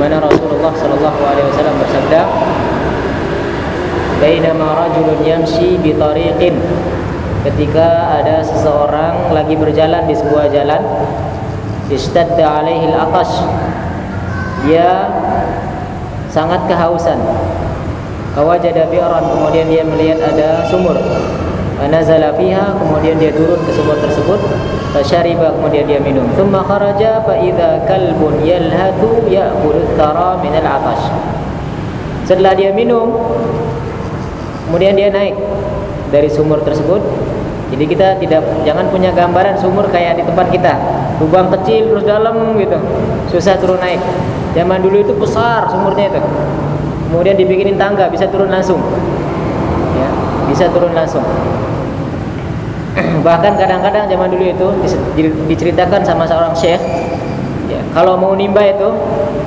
mana Rasulullah sallallahu alaihi wasallam bersabda Bainama rajulun yamshi bi tariqin. Ketika ada seseorang lagi berjalan di sebuah jalan istadda alaihi al-atash. Dia sangat kehausan. Fawajada bi'ran kemudian dia melihat ada sumur. Anazala fiha kemudian dia turun ke sumur tersebut Fashariba kemudian dia minum. Thumma kharaja fa idza kalbun yalhatu ya'kulu thara min al-atash Setelah dia minum kemudian dia naik dari sumur tersebut. Jadi kita tidak jangan punya gambaran sumur kayak di tempat kita. Lubang kecil terus dalam gitu. Susah turun naik. Zaman dulu itu besar sumurnya itu. Kemudian dibikinin tangga bisa turun langsung. Ya bisa turun langsung bahkan kadang-kadang zaman dulu itu diceritakan sama seorang syekh. Ya, kalau mau nimba itu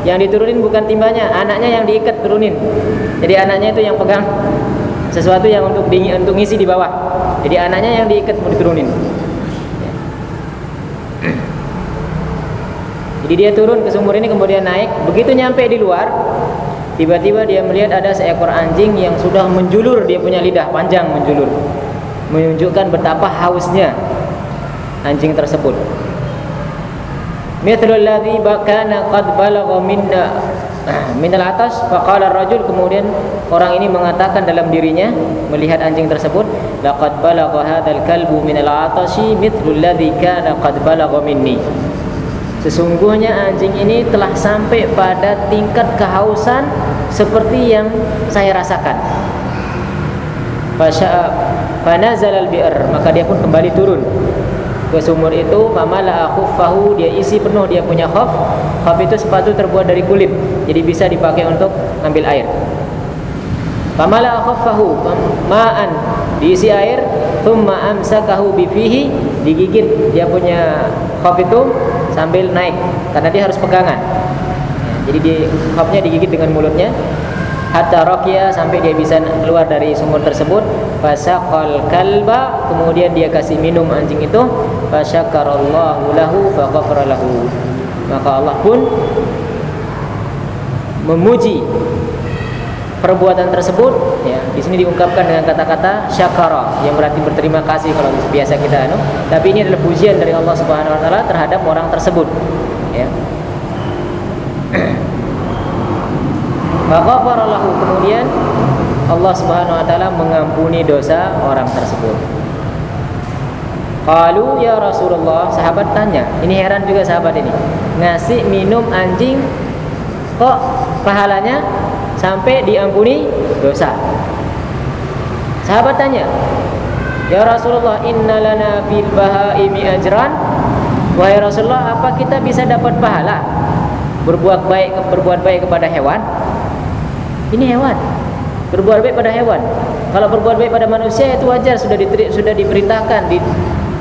yang diturunin bukan timbanya anaknya yang diikat turunin. Jadi anaknya itu yang pegang sesuatu yang untuk di, untuk ngisi di bawah. Jadi anaknya yang diikat mau diturunin. Ya. jadi dia turun ke sumur ini kemudian naik. Begitu nyampe di luar tiba-tiba dia melihat ada seekor anjing yang sudah menjulur dia punya lidah panjang menjulur menunjukkan betapa hausnya anjing tersebut. Mithlul ladzi bakana qad balagha minna min al-atas faqala ar-rajul kemudian orang ini mengatakan dalam dirinya melihat anjing tersebut laqad balagha hadzal kalbu min al-atashi mithlul ladzi kana qad balagha minni Sesungguhnya anjing ini telah sampai pada tingkat kehausan seperti yang saya rasakan. Fanazal al-bi'r maka dia pun kembali turun. Ke sumur itu famala khuffahu dia isi penuh dia punya khuf. Khuf itu sepatu terbuat dari kulit. Jadi bisa dipakai untuk ambil air. Famala khuffahu ma'an diisi air thumma amsakahu bifihi. Digigit dia punya khuf itu sambil naik. Karena dia harus pegangan. Jadi di khufnya digigit dengan mulutnya. Hatta raqiya sampai dia bisa keluar dari sumur tersebut fasaqal kalba kemudian dia kasih minum anjing itu. Fasyakarallahu lahu faghfara lahu. Maka Allah pun memuji perbuatan tersebut. Ya di sini diungkapkan dengan kata-kata syakara yang berarti berterima kasih kalau biasa kita anu. Tapi ini adalah pujian dari Allah Subhanahu wa taala terhadap orang tersebut. Ya. Faghfara lahu kemudian Allah Subhanahu wa taala mengampuni dosa orang tersebut. Qalu ya Rasulullah, sahabat tanya. Ini heran juga sahabat ini. Ngasih minum anjing kok pahalanya sampai diampuni dosa. Sahabat tanya, "Ya Rasulullah, innalana fil bahaimi ajran?" Wahai Rasulullah, apa kita bisa dapat pahala berbuat baik berbuat baik kepada hewan? Ini hewan. Berbuat baik pada hewan. Kalau berbuat baik pada manusia itu wajar sudah di, sudah diperintahkan di,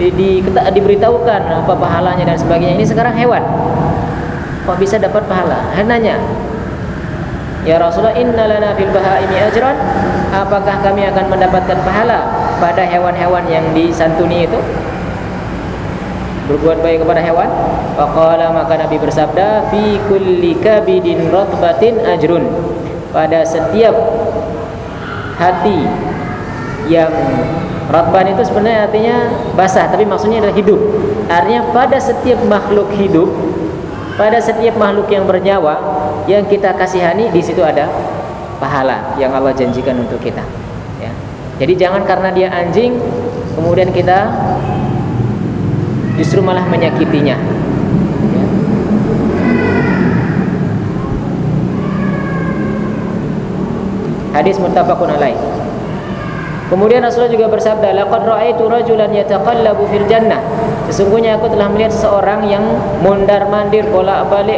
di, di diberitahukan apa pahalanya dan sebagainya. Ini sekarang hewan. Kok bisa dapat pahala? Nanya. Ya Rasulullah inna lana fil bahaimi ajran? Apakah kami akan mendapatkan pahala pada hewan-hewan yang disantuni itu? berbuat baik kepada hewan faqala maka Nabi bersabda fi kulli kabidin ratbatin ajrun pada setiap hati yang ratban itu sebenarnya artinya basah tapi maksudnya adalah hidup artinya pada setiap makhluk hidup pada setiap makhluk yang bernyawa yang kita kasihani di situ ada pahala yang Allah janjikan untuk kita ya. jadi jangan karena dia anjing kemudian kita justru malah menyakitinya hadis muttafaqun alaih Kemudian Rasulullah juga bersabda, "Laqad ra'aitu rajulan yataqallabu fil jannah." Sesungguhnya aku telah melihat seseorang yang mondar-mandir bolak-balik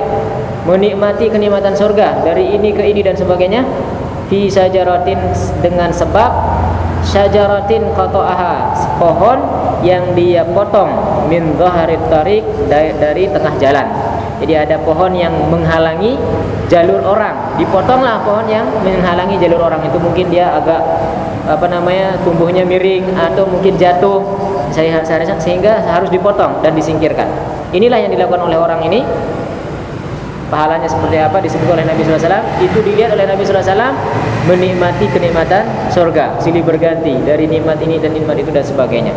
menikmati kenikmatan surga dari ini ke ini dan sebagainya fi sajaratin dengan sebab syajaratin qata'aha pohon yang dia potong min dhaharit tariq dari, dari tengah jalan. Jadi ada pohon yang menghalangi jalur orang. Dipotonglah pohon yang menghalangi jalur orang itu mungkin dia agak apa namanya tumbuhnya miring atau mungkin jatuh sehingga harus dipotong dan disingkirkan. Inilah yang dilakukan oleh orang ini. pahalanya seperti apa disebut oleh Nabi SAW itu dilihat oleh Nabi SAW menikmati kenikmatan surga silih berganti dari nikmat ini dan nikmat itu dan sebagainya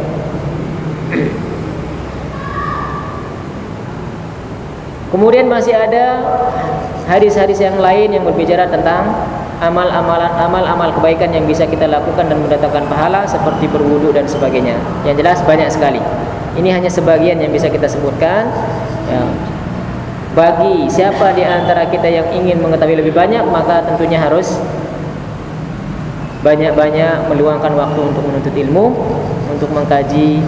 kemudian masih ada hadis-hadis yang lain yang berbicara tentang amal-amalan amal-amal kebaikan yang bisa kita lakukan dan mendatangkan pahala seperti berwudu dan sebagainya. Yang jelas banyak sekali. Ini hanya sebagian yang bisa kita sebutkan. Ya. Bagi siapa di antara kita yang ingin mengetahui lebih banyak, maka tentunya harus banyak-banyak meluangkan waktu untuk menuntut ilmu, untuk mengkaji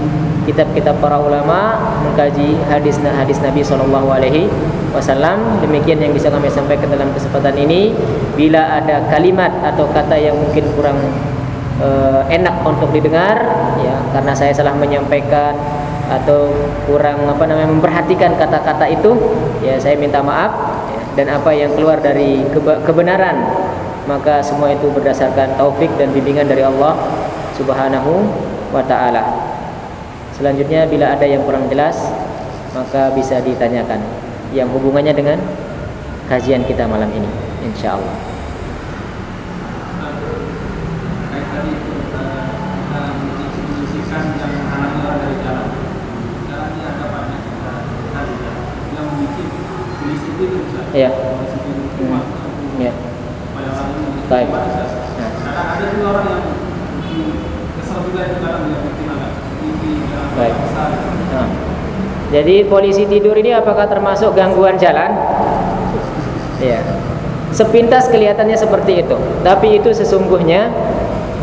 kitab-kitab para ulama, mengkaji hadis-hadis Nabi Shallallahu Alaihi Wasallam. Demikian yang bisa kami sampaikan dalam kesempatan ini. Bila ada kalimat atau kata yang mungkin kurang uh, enak untuk didengar, ya karena saya salah menyampaikan atau kurang apa namanya memperhatikan kata-kata itu, ya saya minta maaf. Dan apa yang keluar dari kebenaran maka semua itu berdasarkan taufik dan bimbingan dari Allah Subhanahu wa taala. Selanjutnya bila ada yang kurang jelas maka bisa ditanyakan yang hubungannya dengan kajian kita malam ini insya Allah. Ya. Hmm. Ya. Baik. Nah. Ada juga orang yang Baik. Nah. Jadi polisi tidur ini apakah termasuk gangguan jalan? Ya. Sepintas kelihatannya seperti itu, tapi itu sesungguhnya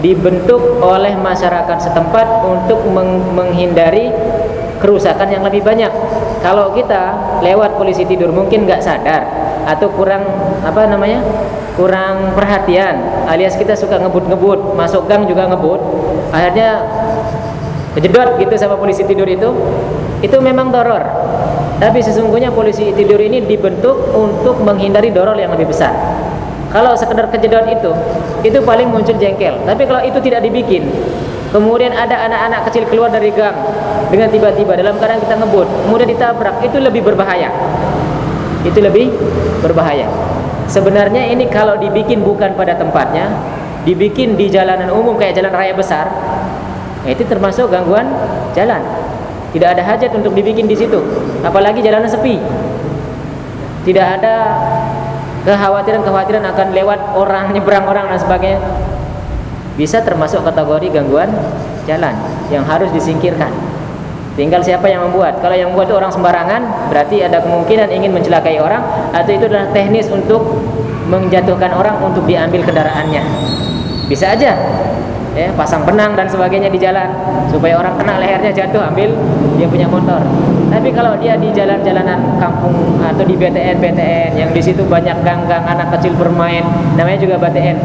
dibentuk oleh masyarakat setempat untuk menghindari kerusakan yang lebih banyak. Kalau kita lewat polisi tidur mungkin nggak sadar atau kurang apa namanya kurang perhatian alias kita suka ngebut-ngebut masuk gang juga ngebut akhirnya kejedot gitu sama polisi tidur itu itu memang doror. Tapi sesungguhnya polisi tidur ini dibentuk untuk menghindari doror yang lebih besar. Kalau sekedar kejedot itu itu paling muncul jengkel. Tapi kalau itu tidak dibikin kemudian ada anak-anak kecil keluar dari gang dengan tiba-tiba dalam keadaan kita ngebut kemudian ditabrak itu lebih berbahaya. Itu lebih berbahaya. Sebenarnya ini kalau dibikin bukan pada tempatnya dibikin di jalanan umum kayak jalan raya besar Nah, itu termasuk gangguan jalan. Tidak ada hajat untuk dibikin di situ, apalagi jalanan sepi. Tidak ada kekhawatiran-kekhawatiran akan lewat orang, nyebrang orang dan sebagainya. Bisa termasuk kategori gangguan jalan yang harus disingkirkan. Tinggal siapa yang membuat. Kalau yang membuat itu orang sembarangan, berarti ada kemungkinan ingin mencelakai orang atau itu adalah teknis untuk menjatuhkan orang untuk diambil kendaraannya. Bisa aja ya pasang benang dan sebagainya di jalan supaya orang kena lehernya jatuh ambil dia punya motor. Tapi kalau dia di jalan-jalanan kampung atau di BTN BTN yang di situ banyak gang-gang anak kecil bermain namanya juga BTN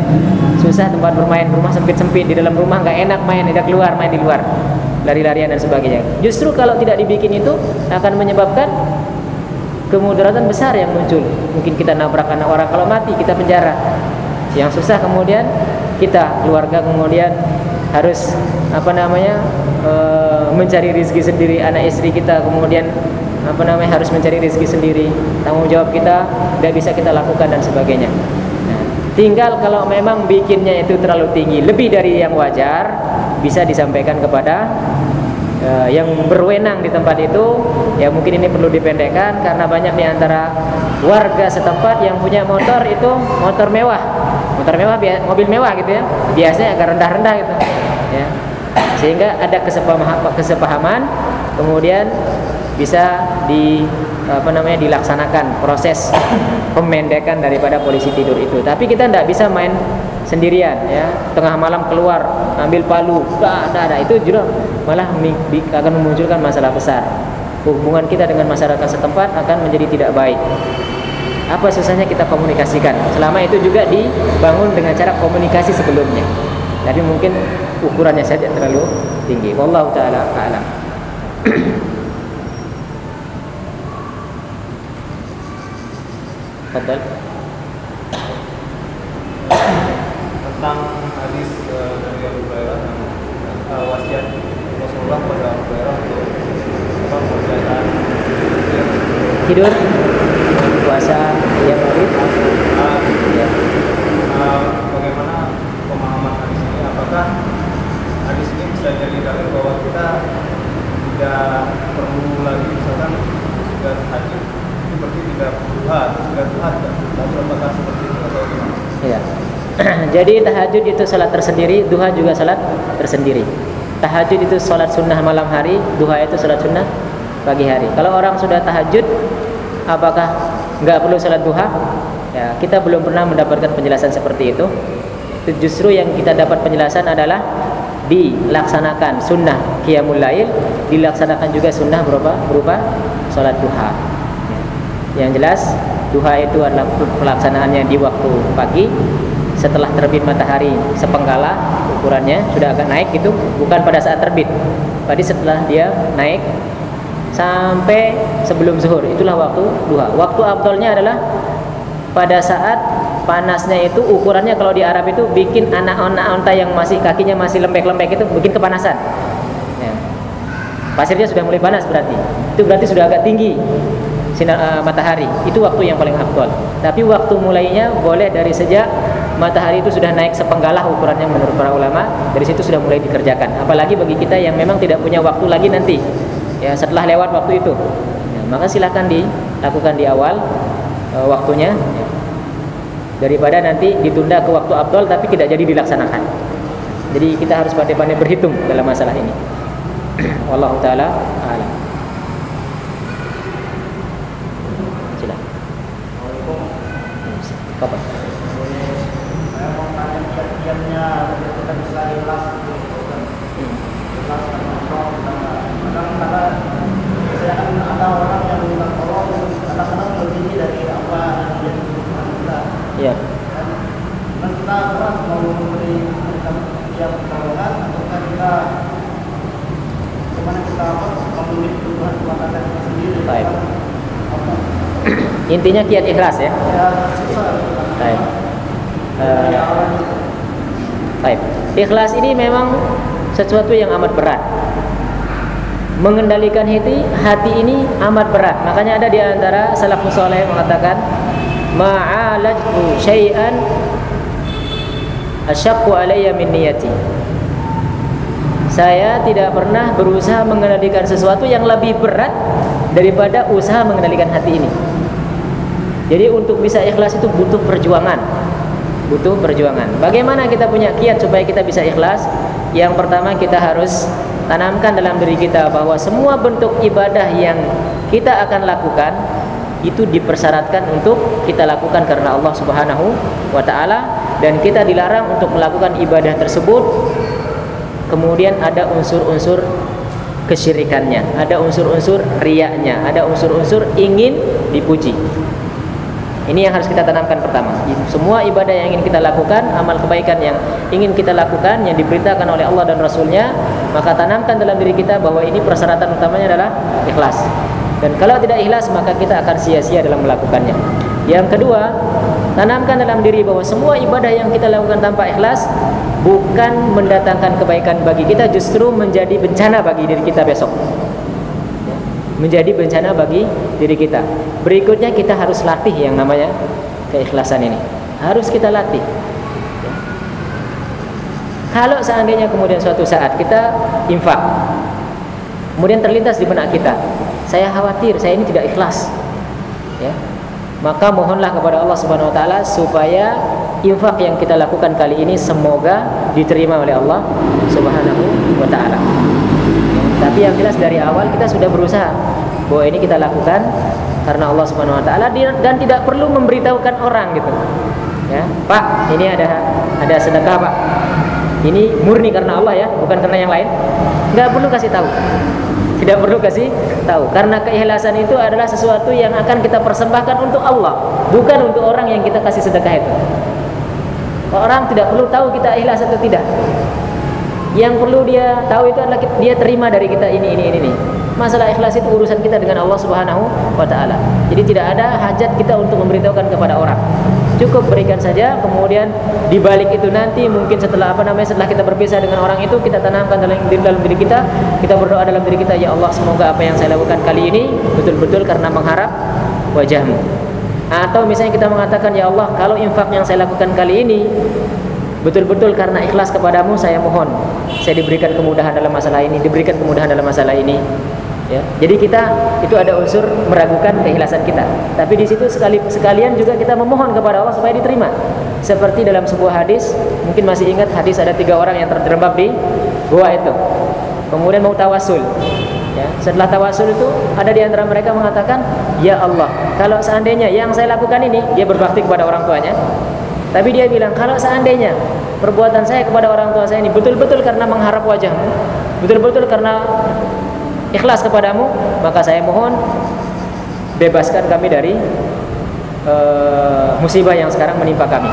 susah tempat bermain rumah sempit-sempit di dalam rumah nggak enak main tidak keluar main di luar lari-larian dan sebagainya. Justru kalau tidak dibikin itu akan menyebabkan kemudaratan besar yang muncul. Mungkin kita nabrak anak orang kalau mati kita penjara. Yang susah kemudian kita keluarga kemudian harus apa namanya e, mencari rezeki sendiri. Anak istri kita kemudian apa namanya harus mencari rezeki sendiri. Tanggung jawab kita tidak bisa kita lakukan dan sebagainya. Nah, tinggal kalau memang bikinnya itu terlalu tinggi lebih dari yang wajar bisa disampaikan kepada uh, yang berwenang di tempat itu ya mungkin ini perlu dipendekkan karena banyak di antara warga setempat yang punya motor itu motor mewah motor mewah mobil mewah gitu ya. Biasanya agak rendah-rendah gitu ya. Sehingga ada kesepahaman, kemudian bisa di apa namanya dilaksanakan proses pemendekan daripada polisi tidur itu. Tapi kita tidak bisa main sendirian ya. Tengah malam keluar ambil palu ada ada itu juga malah akan memunculkan masalah besar. Hubungan kita dengan masyarakat setempat akan menjadi tidak baik apa susahnya kita komunikasikan? Selama itu juga dibangun dengan cara komunikasi sebelumnya. Tapi mungkin ukurannya saja terlalu tinggi. Wallahu taala a'lam. Fadal tentang hadis uh, dari Abu Hurairah uh, wasiat Rasulullah pada Abu Hurairah untuk apa perjalanan tidur? puasa Ya, Maulid. Ah, Ya. ah, bagaimana pemahaman hadis ini? Apakah hadis ini bisa jadi dalil bahwa kita tidak perlu lagi misalkan sudah haji berarti tidak duha atau sudah duha tidak lalu apakah seperti itu atau gimana? Ya. Jadi tahajud itu salat tersendiri, duha juga salat tersendiri. Tahajud itu salat sunnah malam hari, duha itu salat sunnah pagi hari. Kalau orang sudah tahajud, apakah nggak perlu salat duha? Ya, kita belum pernah mendapatkan penjelasan seperti itu. Justru yang kita dapat penjelasan adalah dilaksanakan sunnah qiyamul lail, dilaksanakan juga sunnah berupa berupa salat duha. Ya. Yang jelas duha itu adalah pelaksanaannya di waktu pagi setelah terbit matahari sepenggala ukurannya sudah agak naik itu bukan pada saat terbit. Tadi setelah dia naik sampai sebelum zuhur itulah waktu duha. Waktu abdolnya adalah pada saat panasnya itu ukurannya kalau di Arab itu bikin anak-anak onta yang masih kakinya masih lembek-lembek itu bikin kepanasan. Ya. Pasirnya sudah mulai panas berarti. Itu berarti sudah agak tinggi sinar uh, matahari. Itu waktu yang paling afdol. Tapi waktu mulainya boleh dari sejak matahari itu sudah naik sepenggalah ukurannya menurut para ulama. Dari situ sudah mulai dikerjakan. Apalagi bagi kita yang memang tidak punya waktu lagi nanti. Ya, setelah lewat waktu itu. Ya, maka silakan dilakukan di awal uh, waktunya ya. daripada nanti ditunda ke waktu abdul tapi tidak jadi dilaksanakan. Jadi kita harus pandai-pandai berhitung dalam masalah ini. Wallahu taala a'lam. Silakan. Apa? Saya mau tanya kita bisa ikhlas gitu. Hmm. Ikhlas karena Allah, karena kadang-kadang saya kan ada orang yang minta tolong kadang-kadang lebih dari apa yang dia butuhkan kita. Iya. Dan dan kita berat mau memberi memberikan dia pertolongan ataukah kita bagaimana kita apa memenuhi kebutuhan rumah tangga kita sendiri. Baik. Apa? Intinya kiat ikhlas ya. Baik. Baik. Ikhlas ini memang sesuatu yang amat berat. Mengendalikan hati, hati ini amat berat. Makanya ada di antara salafus saleh mengatakan, "Ma'alajtu syai'an asyaqqu alayya min niyati." Saya tidak pernah berusaha mengendalikan sesuatu yang lebih berat daripada usaha mengendalikan hati ini. Jadi untuk bisa ikhlas itu butuh perjuangan. Butuh perjuangan. Bagaimana kita punya kiat supaya kita bisa ikhlas? Yang pertama kita harus tanamkan dalam diri kita bahwa semua bentuk ibadah yang kita akan lakukan itu dipersyaratkan untuk kita lakukan karena Allah Subhanahu wa taala dan kita dilarang untuk melakukan ibadah tersebut kemudian ada unsur-unsur kesyirikannya, ada unsur-unsur riaknya, ada unsur-unsur ingin dipuji. Ini yang harus kita tanamkan pertama. Semua ibadah yang ingin kita lakukan, amal kebaikan yang ingin kita lakukan, yang diperintahkan oleh Allah dan Rasulnya, maka tanamkan dalam diri kita bahwa ini persyaratan utamanya adalah ikhlas. Dan kalau tidak ikhlas, maka kita akan sia-sia dalam melakukannya. Yang kedua, tanamkan dalam diri bahwa semua ibadah yang kita lakukan tanpa ikhlas bukan mendatangkan kebaikan bagi kita, justru menjadi bencana bagi diri kita besok menjadi bencana bagi diri kita. Berikutnya kita harus latih yang namanya keikhlasan ini. Harus kita latih. Kalau seandainya kemudian suatu saat kita infak, kemudian terlintas di benak kita, saya khawatir saya ini tidak ikhlas, ya, maka mohonlah kepada Allah Subhanahu Wa Taala supaya infak yang kita lakukan kali ini semoga diterima oleh Allah Subhanahu Wa Taala. Tapi yang jelas dari awal kita sudah berusaha bahwa ini kita lakukan karena Allah Subhanahu wa taala dan tidak perlu memberitahukan orang gitu. Ya, Pak, ini ada ada sedekah, Pak. Ini murni karena Allah ya, bukan karena yang lain. Enggak perlu kasih tahu. Tidak perlu kasih tahu karena keikhlasan itu adalah sesuatu yang akan kita persembahkan untuk Allah, bukan untuk orang yang kita kasih sedekah itu. Orang tidak perlu tahu kita ikhlas atau tidak yang perlu dia tahu itu adalah dia terima dari kita ini ini ini ini masalah ikhlas itu urusan kita dengan Allah Subhanahu wa taala. Jadi tidak ada hajat kita untuk memberitahukan kepada orang. Cukup berikan saja kemudian di balik itu nanti mungkin setelah apa namanya setelah kita berpisah dengan orang itu kita tanamkan dalam diri dalam diri kita kita berdoa dalam diri kita ya Allah semoga apa yang saya lakukan kali ini betul-betul karena mengharap wajahmu. Atau misalnya kita mengatakan ya Allah, kalau infak yang saya lakukan kali ini betul-betul karena ikhlas kepadamu saya mohon saya diberikan kemudahan dalam masalah ini, diberikan kemudahan dalam masalah ini. Ya. Jadi kita itu ada unsur meragukan keikhlasan kita. Tapi di situ sekali sekalian juga kita memohon kepada Allah supaya diterima. Seperti dalam sebuah hadis, mungkin masih ingat hadis ada tiga orang yang terjerembab di gua itu. Kemudian mau tawasul. Ya, setelah tawasul itu ada di antara mereka mengatakan, "Ya Allah, kalau seandainya yang saya lakukan ini dia berbakti kepada orang tuanya." Tapi dia bilang, "Kalau seandainya perbuatan saya kepada orang tua saya ini betul-betul karena mengharap wajahmu, betul-betul karena ikhlas kepadamu, maka saya mohon bebaskan kami dari uh, musibah yang sekarang menimpa kami.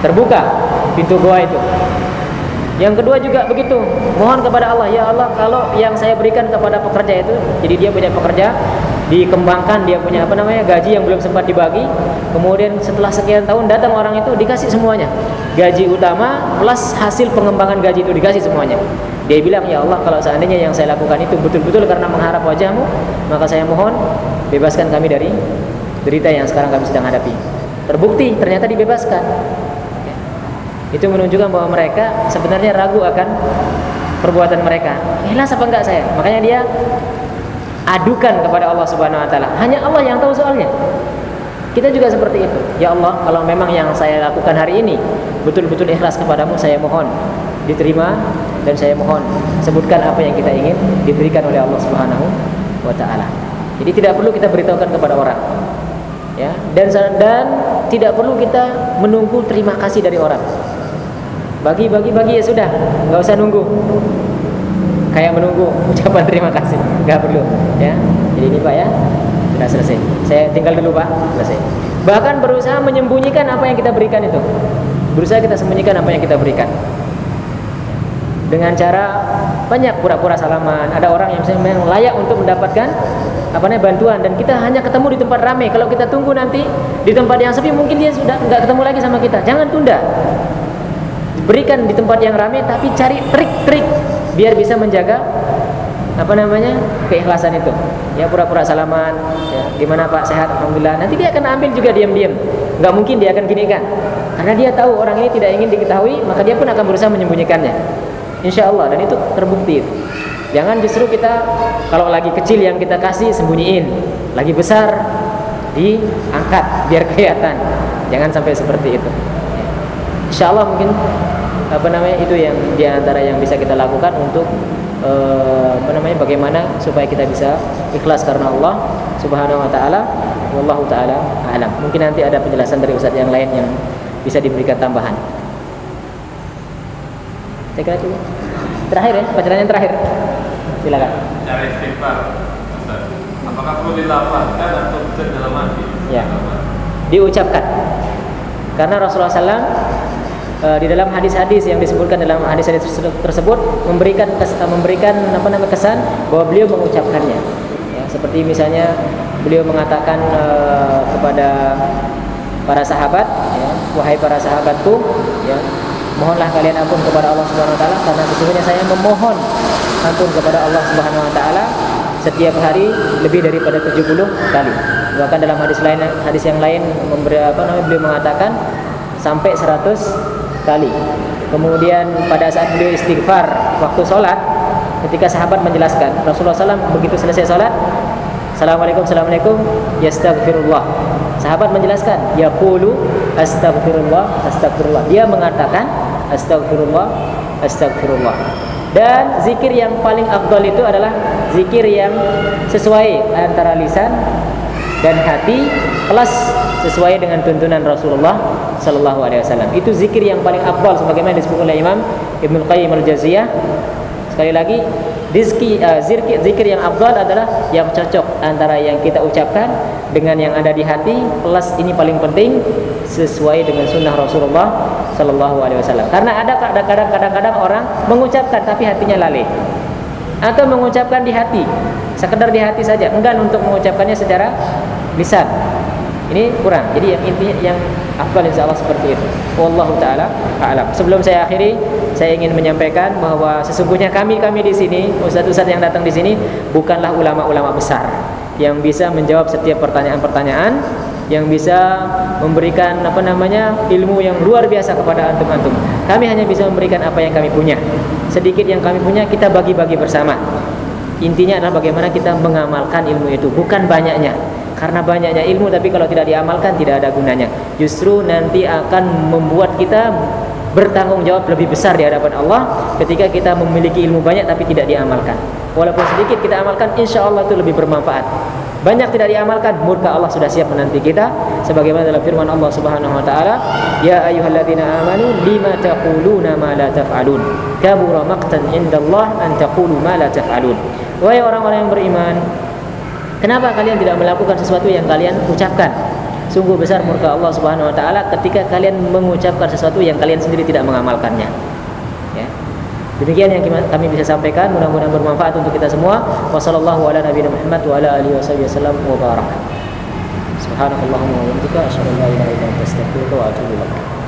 Terbuka pintu goa itu. Yang kedua juga begitu, mohon kepada Allah, ya Allah kalau yang saya berikan kepada pekerja itu, jadi dia punya pekerja, dikembangkan dia punya apa namanya gaji yang belum sempat dibagi, kemudian setelah sekian tahun datang orang itu dikasih semuanya, gaji utama plus hasil pengembangan gaji itu dikasih semuanya. Dia bilang, "Ya Allah, kalau seandainya yang saya lakukan itu betul-betul karena mengharap wajahmu, maka saya mohon bebaskan kami dari derita yang sekarang kami sedang hadapi." Terbukti ternyata dibebaskan. Itu menunjukkan bahwa mereka sebenarnya ragu akan perbuatan mereka. Ikhlas apa enggak saya? Makanya dia adukan kepada Allah Subhanahu wa taala. Hanya Allah yang tahu soalnya. Kita juga seperti itu. Ya Allah, kalau memang yang saya lakukan hari ini betul-betul ikhlas kepadamu, saya mohon diterima dan saya mohon sebutkan apa yang kita ingin diberikan oleh Allah Subhanahu wa taala. Jadi tidak perlu kita beritahukan kepada orang. Ya, dan dan tidak perlu kita menunggu terima kasih dari orang. Bagi bagi bagi ya sudah, nggak usah nunggu. Kayak menunggu ucapan terima kasih, nggak perlu. Ya, jadi ini pak ya sudah selesai. Saya tinggal dulu pak, selesai. Bahkan berusaha menyembunyikan apa yang kita berikan itu. Berusaha kita sembunyikan apa yang kita berikan dengan cara banyak pura-pura salaman. Ada orang yang memang layak untuk mendapatkan apa namanya bantuan. Dan kita hanya ketemu di tempat ramai. Kalau kita tunggu nanti di tempat yang sepi mungkin dia sudah nggak ketemu lagi sama kita. Jangan tunda. Berikan di tempat yang ramai tapi cari trik-trik biar bisa menjaga apa namanya keikhlasan itu. Ya pura-pura salaman. Ya gimana pak? Sehat? Alhamdulillah. Nanti dia akan ambil juga diam-diam. Nggak mungkin dia akan gini kan karena dia tahu orang ini tidak ingin diketahui maka dia pun akan berusaha menyembunyikannya Insya Allah dan itu terbukti. Jangan justru kita kalau lagi kecil yang kita kasih sembunyiin, lagi besar diangkat biar kelihatan. Jangan sampai seperti itu. Insya Allah mungkin apa namanya itu yang di antara yang bisa kita lakukan untuk uh, apa namanya bagaimana supaya kita bisa ikhlas karena Allah Subhanahu Wa Taala. Wallahu taala alam. Mungkin nanti ada penjelasan dari ustadz yang lain yang bisa diberikan tambahan. Saya kira itu terakhir ya, bacaan yang terakhir. Silakan. Cara istighfar. Apakah perlu dilafalkan atau bisa dalam hati? Ya. Diucapkan. Karena Rasulullah SAW e, di dalam hadis-hadis yang disebutkan dalam hadis-hadis tersebut memberikan memberikan apa namanya kesan bahwa beliau mengucapkannya. Ya, seperti misalnya beliau mengatakan e, kepada para sahabat, ya, wahai para sahabatku, ya, mohonlah kalian ampun kepada Allah Subhanahu wa taala karena sesungguhnya saya memohon ampun kepada Allah Subhanahu wa taala setiap hari lebih daripada 70 kali. Bahkan dalam hadis lain hadis yang lain memberi apa namanya beliau mengatakan sampai 100 kali. Kemudian pada saat beliau istighfar waktu sholat ketika sahabat menjelaskan Rasulullah SAW begitu selesai sholat Assalamualaikum Assalamualaikum Yastaghfirullah Sahabat menjelaskan Yaqulu Astaghfirullah Astaghfirullah. Dia mengatakan Astaghfirullah Astaghfirullah. Dan zikir yang paling afdal itu adalah Zikir yang sesuai antara lisan dan hati Plus sesuai dengan tuntunan Rasulullah Sallallahu Alaihi Wasallam. Itu zikir yang paling afdal Sebagaimana disebut oleh Imam Ibn Qayyim Al-Jaziyah Sekali lagi uh, zikir, zikir yang afdal adalah yang cocok antara yang kita ucapkan dengan yang ada di hati plus ini paling penting sesuai dengan sunnah Rasulullah Sallallahu Alaihi Wasallam. Karena ada kadang-kadang orang mengucapkan tapi hatinya lalai. Atau mengucapkan di hati sekedar di hati saja enggan untuk mengucapkannya secara lisan. Ini kurang. Jadi yang intinya yang afdal insya Allah seperti itu. Wallahu taala a'lam. Sebelum saya akhiri saya ingin menyampaikan bahwa sesungguhnya kami kami di sini ustadz-ustadz yang datang di sini bukanlah ulama-ulama besar yang bisa menjawab setiap pertanyaan-pertanyaan yang bisa memberikan apa namanya ilmu yang luar biasa kepada antum-antum. Kami hanya bisa memberikan apa yang kami punya. Sedikit yang kami punya kita bagi-bagi bersama. Intinya adalah bagaimana kita mengamalkan ilmu itu, bukan banyaknya. Karena banyaknya ilmu tapi kalau tidak diamalkan tidak ada gunanya. Justru nanti akan membuat kita bertanggung jawab lebih besar di hadapan Allah ketika kita memiliki ilmu banyak tapi tidak diamalkan. Walaupun sedikit kita amalkan, insya Allah itu lebih bermanfaat. Banyak tidak diamalkan, murka Allah sudah siap menanti kita. Sebagaimana dalam firman Allah Subhanahu Wa Taala, Ya ayyuhalladzina amanu lima taquluna ma la taf'alun. Kabura maqtan indallah an taqulu ma la taf'alun. Wahai orang-orang yang beriman, kenapa kalian tidak melakukan sesuatu yang kalian ucapkan? Sungguh besar murka Allah Subhanahu wa taala ketika kalian mengucapkan sesuatu yang kalian sendiri tidak mengamalkannya. Ya. Demikian yang kami bisa sampaikan, mudah-mudahan bermanfaat untuk kita semua. Wassallallahu ala nabiyina Muhammad wa ala alihi wasallam wa barak. Subhanakallahumma wa bihamdika asyhadu an la ilaha illa anta astaghfiruka wa atubu.